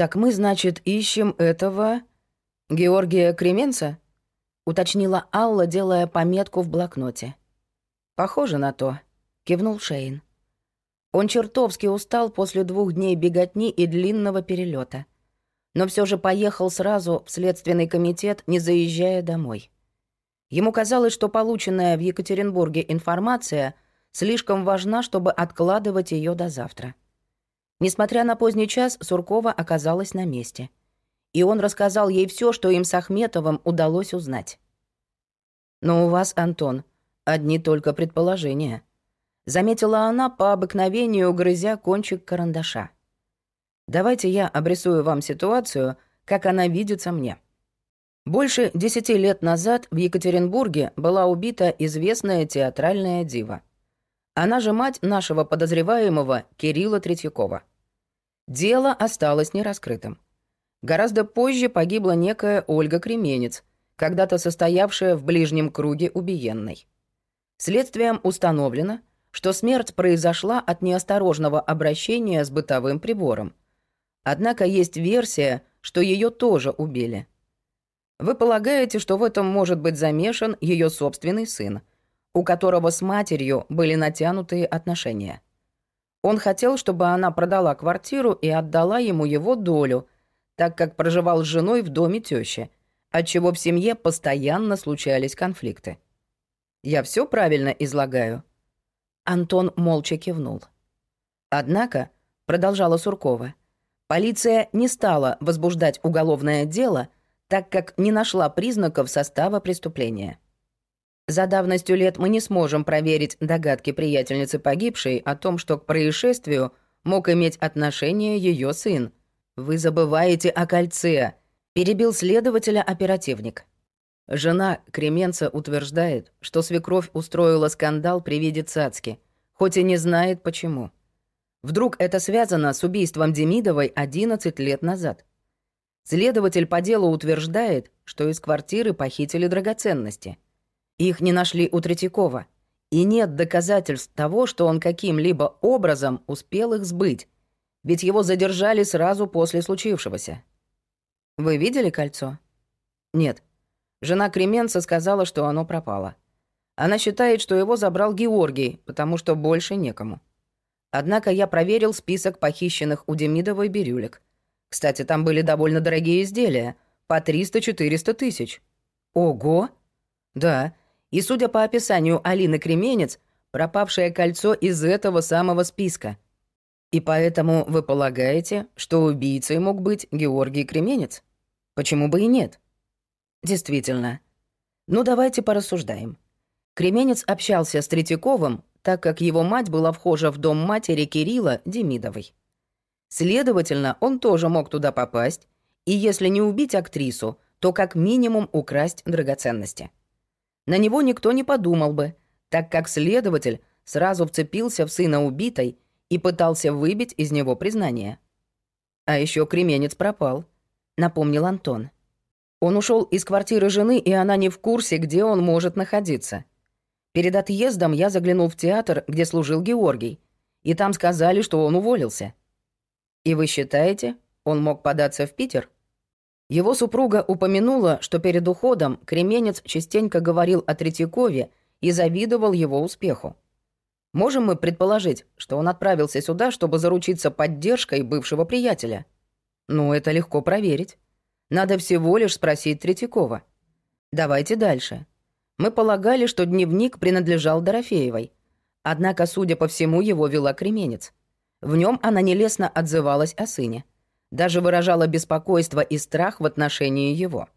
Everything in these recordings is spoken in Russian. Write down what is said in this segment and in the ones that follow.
«Так мы, значит, ищем этого... Георгия Кременца?» — уточнила Алла, делая пометку в блокноте. «Похоже на то», — кивнул Шейн. Он чертовски устал после двух дней беготни и длинного перелета, но все же поехал сразу в следственный комитет, не заезжая домой. Ему казалось, что полученная в Екатеринбурге информация слишком важна, чтобы откладывать ее до завтра. Несмотря на поздний час, Суркова оказалась на месте. И он рассказал ей все, что им с Ахметовым удалось узнать. «Но у вас, Антон, одни только предположения», — заметила она по обыкновению, грызя кончик карандаша. «Давайте я обрисую вам ситуацию, как она видится мне». Больше десяти лет назад в Екатеринбурге была убита известная театральная дива. Она же мать нашего подозреваемого Кирилла Третьякова. Дело осталось нераскрытым. Гораздо позже погибла некая Ольга Кременец, когда-то состоявшая в ближнем круге убиенной. Следствием установлено, что смерть произошла от неосторожного обращения с бытовым прибором. Однако есть версия, что ее тоже убили. Вы полагаете, что в этом может быть замешан ее собственный сын, у которого с матерью были натянутые отношения. Он хотел, чтобы она продала квартиру и отдала ему его долю, так как проживал с женой в доме тещи, отчего в семье постоянно случались конфликты. Я все правильно излагаю?» Антон молча кивнул. Однако, продолжала Суркова, полиция не стала возбуждать уголовное дело, так как не нашла признаков состава преступления. За давностью лет мы не сможем проверить догадки приятельницы погибшей о том, что к происшествию мог иметь отношение ее сын. Вы забываете о кольце, перебил следователя оперативник. Жена Кременца утверждает, что свекровь устроила скандал при виде цацки, хоть и не знает почему. Вдруг это связано с убийством Демидовой 11 лет назад. Следователь по делу утверждает, что из квартиры похитили драгоценности – их не нашли у Третьякова. И нет доказательств того, что он каким-либо образом успел их сбыть. Ведь его задержали сразу после случившегося. Вы видели кольцо? Нет. Жена Кременца сказала, что оно пропало. Она считает, что его забрал Георгий, потому что больше некому. Однако я проверил список похищенных у Демидовой бирюлек. Кстати, там были довольно дорогие изделия, по 300-400 тысяч. Ого! Да, и, судя по описанию Алины Кременец, пропавшее кольцо из этого самого списка. И поэтому вы полагаете, что убийцей мог быть Георгий Кременец? Почему бы и нет? Действительно. Ну, давайте порассуждаем. Кременец общался с Третьяковым, так как его мать была вхожа в дом матери Кирилла Демидовой. Следовательно, он тоже мог туда попасть, и если не убить актрису, то как минимум украсть драгоценности. На него никто не подумал бы, так как следователь сразу вцепился в сына убитой и пытался выбить из него признание. А еще кременец пропал, напомнил Антон. Он ушел из квартиры жены, и она не в курсе, где он может находиться. Перед отъездом я заглянул в театр, где служил Георгий, и там сказали, что он уволился. И вы считаете, он мог податься в Питер? Его супруга упомянула, что перед уходом Кременец частенько говорил о Третьякове и завидовал его успеху. Можем мы предположить, что он отправился сюда, чтобы заручиться поддержкой бывшего приятеля? Ну, это легко проверить. Надо всего лишь спросить Третьякова. Давайте дальше. Мы полагали, что дневник принадлежал Дорофеевой. Однако, судя по всему, его вела Кременец. В нем она нелестно отзывалась о сыне даже выражала беспокойство и страх в отношении его.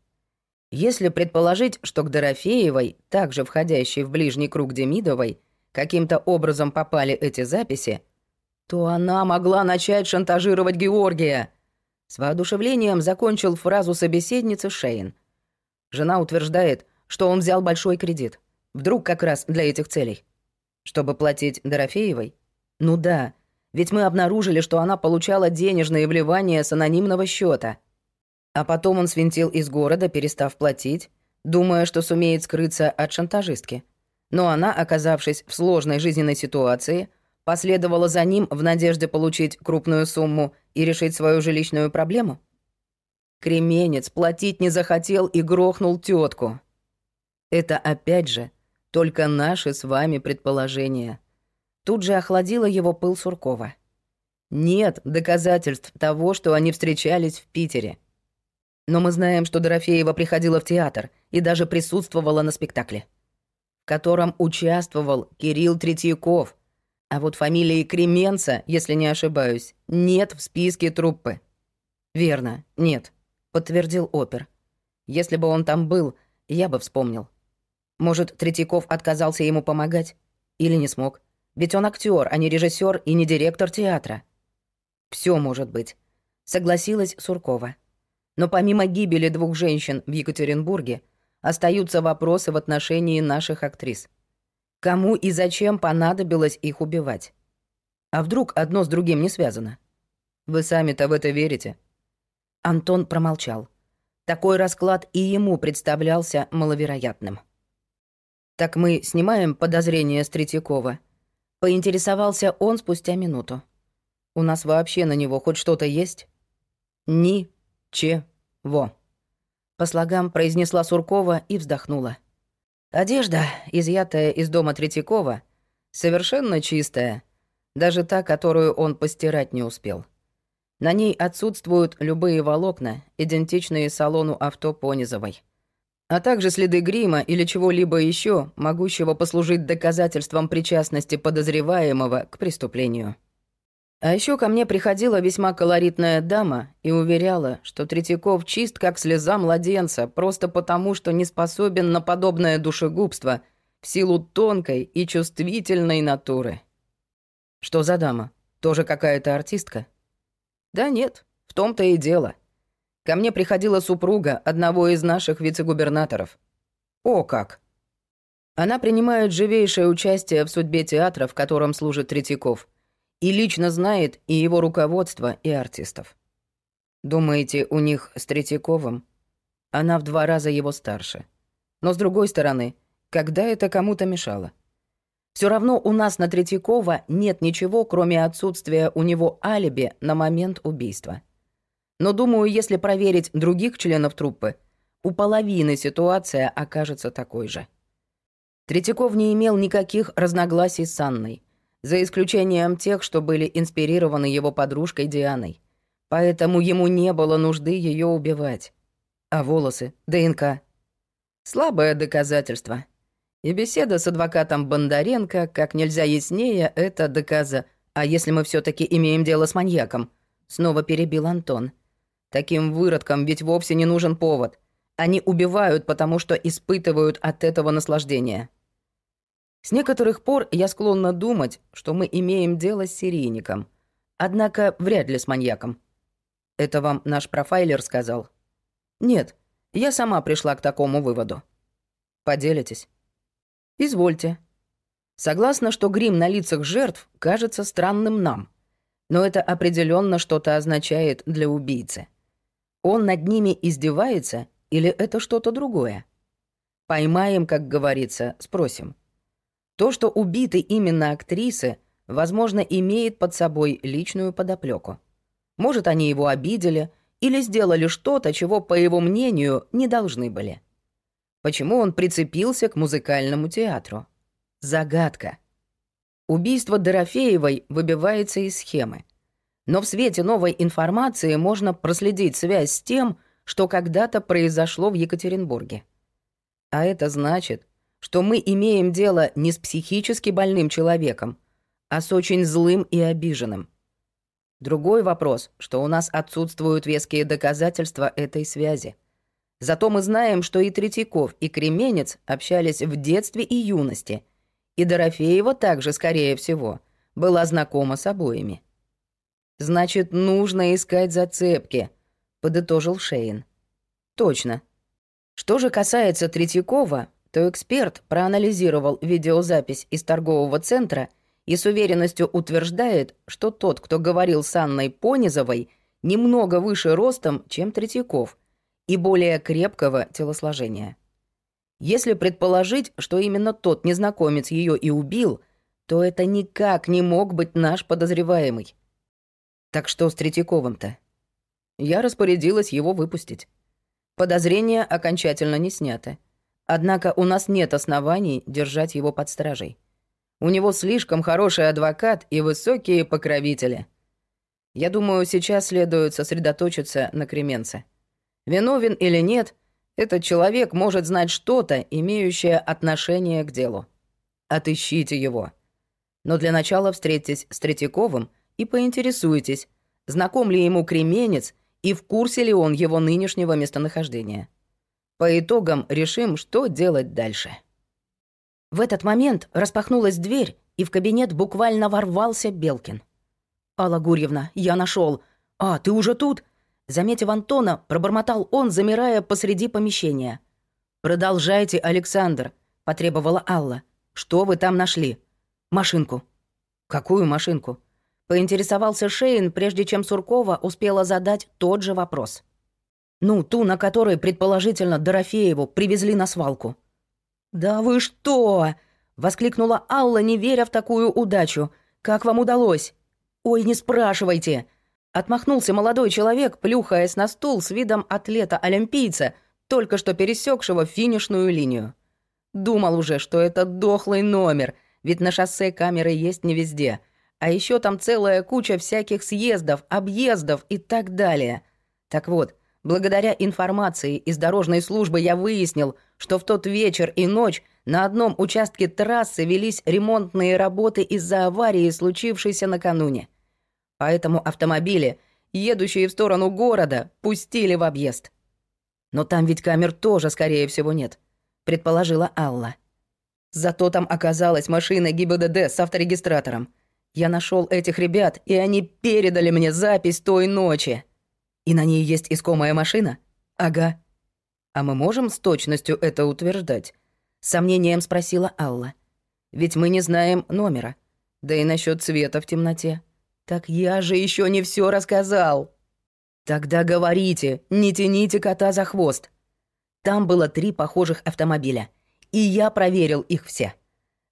Если предположить, что к Дорофеевой, также входящей в ближний круг Демидовой, каким-то образом попали эти записи, то она могла начать шантажировать Георгия. С воодушевлением закончил фразу собеседницы Шейн. Жена утверждает, что он взял большой кредит. Вдруг как раз для этих целей. Чтобы платить Дорофеевой? Ну да, ведь мы обнаружили, что она получала денежные вливания с анонимного счета. А потом он свинтил из города, перестав платить, думая, что сумеет скрыться от шантажистки. Но она, оказавшись в сложной жизненной ситуации, последовала за ним в надежде получить крупную сумму и решить свою жилищную проблему? Кременец платить не захотел и грохнул тетку. Это опять же только наши с вами предположения. Тут же охладила его пыл Суркова. Нет доказательств того, что они встречались в Питере. Но мы знаем, что Дорофеева приходила в театр и даже присутствовала на спектакле, в котором участвовал Кирилл Третьяков. А вот фамилии Кременца, если не ошибаюсь, нет в списке труппы. «Верно, нет», — подтвердил опер. «Если бы он там был, я бы вспомнил. Может, Третьяков отказался ему помогать? Или не смог? Ведь он актер, а не режиссер и не директор театра. Все может быть, согласилась Суркова. Но помимо гибели двух женщин в Екатеринбурге, остаются вопросы в отношении наших актрис. Кому и зачем понадобилось их убивать? А вдруг одно с другим не связано? Вы сами-то в это верите? Антон промолчал. Такой расклад и ему представлялся маловероятным. «Так мы снимаем подозрения Третьякова?» Поинтересовался он спустя минуту. «У нас вообще на него хоть что-то есть?» «Ни-че-во», по слогам произнесла Суркова и вздохнула. Одежда, изъятая из дома Третьякова, совершенно чистая, даже та, которую он постирать не успел. На ней отсутствуют любые волокна, идентичные салону авто Понизовой а также следы грима или чего-либо еще, могущего послужить доказательством причастности подозреваемого к преступлению. А еще ко мне приходила весьма колоритная дама и уверяла, что Третьяков чист как слеза младенца, просто потому, что не способен на подобное душегубство в силу тонкой и чувствительной натуры. Что за дама? Тоже какая-то артистка? Да нет, в том-то и дело. Ко мне приходила супруга одного из наших вице-губернаторов. О как! Она принимает живейшее участие в судьбе театра, в котором служит Третьяков, и лично знает и его руководство, и артистов. Думаете, у них с Третьяковым? Она в два раза его старше. Но с другой стороны, когда это кому-то мешало? Все равно у нас на Третьякова нет ничего, кроме отсутствия у него алиби на момент убийства. Но думаю, если проверить других членов труппы, у половины ситуация окажется такой же. Третьяков не имел никаких разногласий с Анной, за исключением тех, что были инспирированы его подружкой Дианой. Поэтому ему не было нужды ее убивать. А волосы, ДНК. Слабое доказательство. И беседа с адвокатом Бондаренко как нельзя яснее это доказа. А если мы все таки имеем дело с маньяком? Снова перебил Антон. Таким выродкам ведь вовсе не нужен повод. Они убивают, потому что испытывают от этого наслаждение. С некоторых пор я склонна думать, что мы имеем дело с серийником. Однако вряд ли с маньяком. Это вам наш профайлер сказал? Нет, я сама пришла к такому выводу. Поделитесь? Извольте. Согласна, что грим на лицах жертв кажется странным нам. Но это определенно что-то означает для убийцы. Он над ними издевается или это что-то другое? Поймаем, как говорится, спросим. То, что убиты именно актрисы, возможно, имеет под собой личную подоплеку. Может, они его обидели или сделали что-то, чего, по его мнению, не должны были. Почему он прицепился к музыкальному театру? Загадка. Убийство Дорофеевой выбивается из схемы. Но в свете новой информации можно проследить связь с тем, что когда-то произошло в Екатеринбурге. А это значит, что мы имеем дело не с психически больным человеком, а с очень злым и обиженным. Другой вопрос, что у нас отсутствуют веские доказательства этой связи. Зато мы знаем, что и Третьяков, и Кременец общались в детстве и юности, и Дорофеева также, скорее всего, была знакома с обоими. Значит, нужно искать зацепки, подытожил Шейн. Точно. Что же касается Третьякова, то эксперт проанализировал видеозапись из торгового центра и с уверенностью утверждает, что тот, кто говорил с Анной Понизовой, немного выше ростом, чем Третьяков, и более крепкого телосложения. Если предположить, что именно тот незнакомец ее и убил, то это никак не мог быть наш подозреваемый. Так что с Третьяковым-то? Я распорядилась его выпустить. Подозрения окончательно не сняты. Однако у нас нет оснований держать его под стражей. У него слишком хороший адвокат и высокие покровители. Я думаю, сейчас следует сосредоточиться на Кременце. Виновен или нет, этот человек может знать что-то, имеющее отношение к делу. Отыщите его. Но для начала встретитесь с Третьяковым и поинтересуйтесь, знаком ли ему кременец и в курсе ли он его нынешнего местонахождения. По итогам решим, что делать дальше. В этот момент распахнулась дверь, и в кабинет буквально ворвался Белкин. «Алла Гурьевна, я нашел. А, ты уже тут?» Заметив Антона, пробормотал он, замирая посреди помещения. «Продолжайте, Александр», — потребовала Алла. «Что вы там нашли?» «Машинку». «Какую машинку?» Поинтересовался Шейн, прежде чем Суркова успела задать тот же вопрос. «Ну, ту, на которой, предположительно, Дорофееву привезли на свалку». «Да вы что?» — воскликнула Алла, не веря в такую удачу. «Как вам удалось?» «Ой, не спрашивайте!» Отмахнулся молодой человек, плюхаясь на стул с видом атлета-олимпийца, только что пересекшего финишную линию. Думал уже, что это дохлый номер, ведь на шоссе камеры есть не везде. А еще там целая куча всяких съездов, объездов и так далее. Так вот, благодаря информации из дорожной службы я выяснил, что в тот вечер и ночь на одном участке трассы велись ремонтные работы из-за аварии, случившейся накануне. Поэтому автомобили, едущие в сторону города, пустили в объезд. Но там ведь камер тоже, скорее всего, нет, предположила Алла. Зато там оказалась машина ГИБДД с авторегистратором. Я нашел этих ребят, и они передали мне запись той ночи. И на ней есть искомая машина? Ага. А мы можем с точностью это утверждать? Сомнением спросила Алла. Ведь мы не знаем номера. Да и насчет цвета в темноте. «Так я же еще не все рассказал!» «Тогда говорите, не тяните кота за хвост!» Там было три похожих автомобиля, и я проверил их все.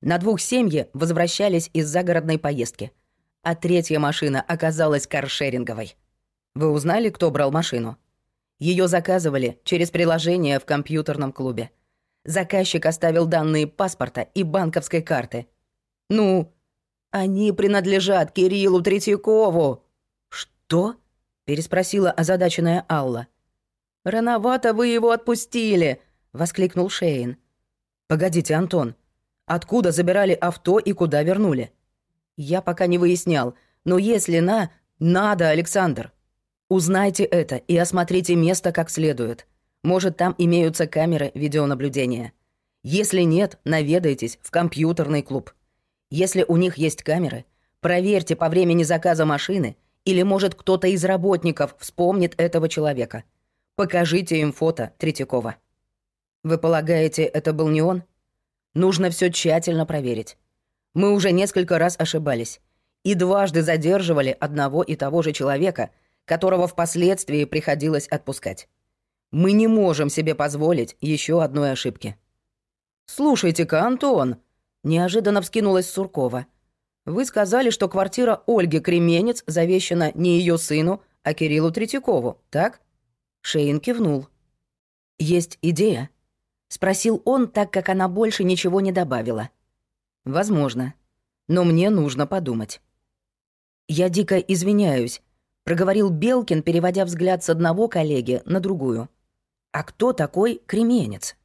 На двух семьи возвращались из загородной поездки, а третья машина оказалась каршеринговой. Вы узнали, кто брал машину? Ее заказывали через приложение в компьютерном клубе. Заказчик оставил данные паспорта и банковской карты. Ну, они принадлежат Кириллу Третьякову. Что? переспросила озадаченная Алла. Рановато вы его отпустили, воскликнул Шейн. Погодите, Антон. Откуда забирали авто и куда вернули? Я пока не выяснял, но если на надо, Александр. Узнайте это и осмотрите место как следует. Может, там имеются камеры видеонаблюдения. Если нет, наведайтесь в компьютерный клуб. Если у них есть камеры, проверьте по времени заказа машины, или, может, кто-то из работников вспомнит этого человека. Покажите им фото Третьякова. Вы полагаете, это был не он? Нужно все тщательно проверить. Мы уже несколько раз ошибались и дважды задерживали одного и того же человека, которого впоследствии приходилось отпускать. Мы не можем себе позволить еще одной ошибки. «Слушайте-ка, Антон», Неожиданно вскинулась Суркова. «Вы сказали, что квартира Ольги Кременец завещана не ее сыну, а Кириллу Третьякову, так?» Шейн кивнул. «Есть идея?» — спросил он, так как она больше ничего не добавила. «Возможно. Но мне нужно подумать». «Я дико извиняюсь», — проговорил Белкин, переводя взгляд с одного коллеги на другую. «А кто такой кременец?»